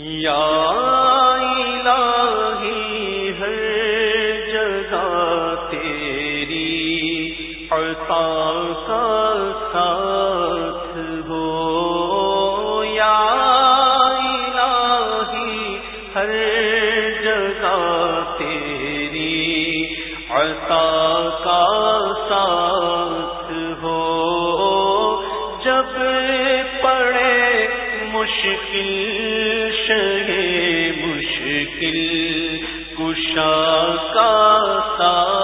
یا الہی ہر جگہ تیری عطا کا ساتھ ہو۔ یا الہی ہر مشکل کشا کا ساتھ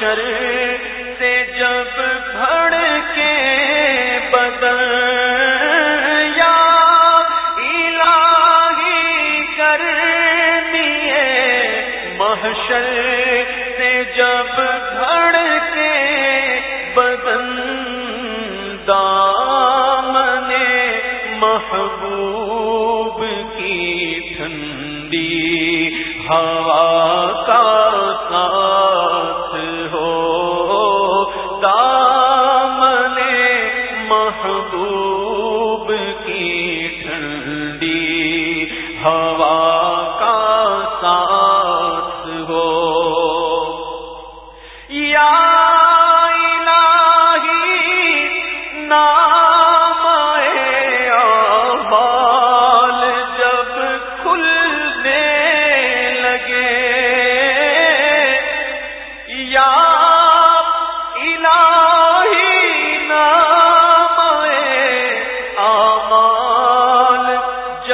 حشر سے جب بھڑ کے بدل محشر سے جب گھڑ کے بدن دامن مح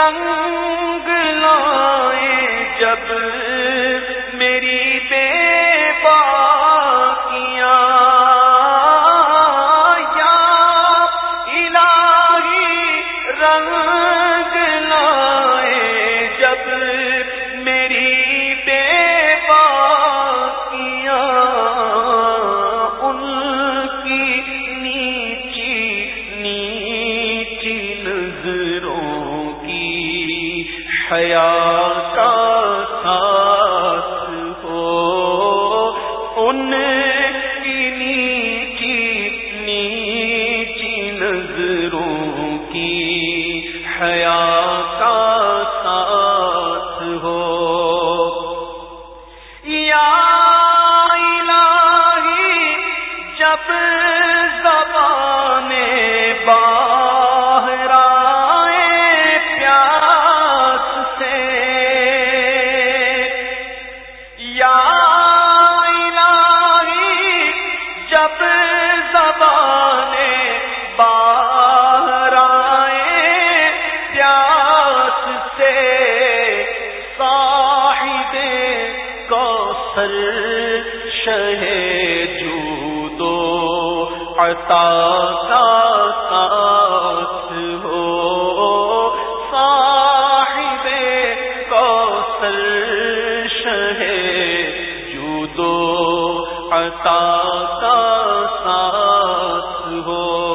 رنگ لائے جب میری بے پاکیاں۔ یا الہی رنگ حیا کا سر شہ جو دو عطا کا ساتھ ہو۔ صاحب کو سر شہ جو دو عطا کا ساتھ ہو۔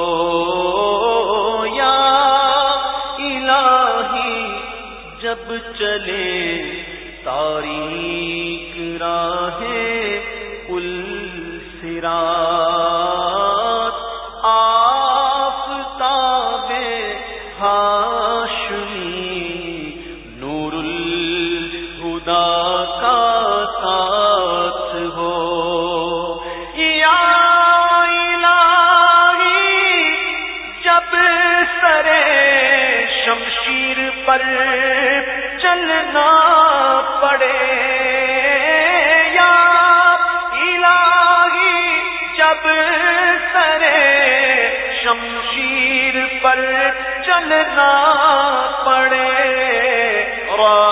یا الہی جب چلے تاریخ سرا آفتاب ہاشمی نور الہدا کا ساتھ ہو۔ یا الہی، جب سرے شمشیر پر چلنا پڑے پر چلنا پڑے۔ رب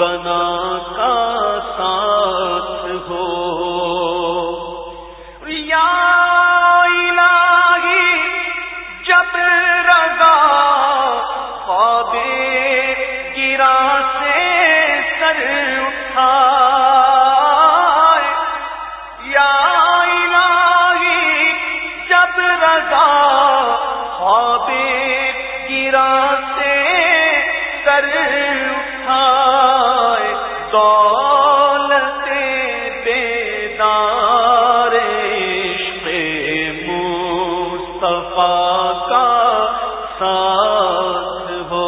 بنا کا ساتھ ہو۔ یا بیدار عشق مصطفیٰ کا ساتھ ہو۔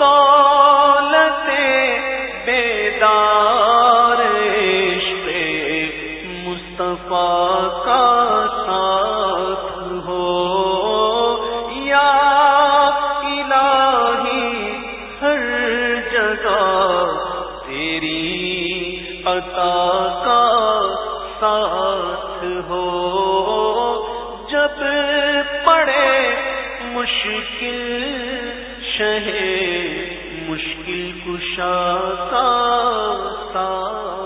دولت بیدار عشق مصطفیٰ کا ساتھ جب پڑے مشکل شہ مشکل کشا کا ساتھ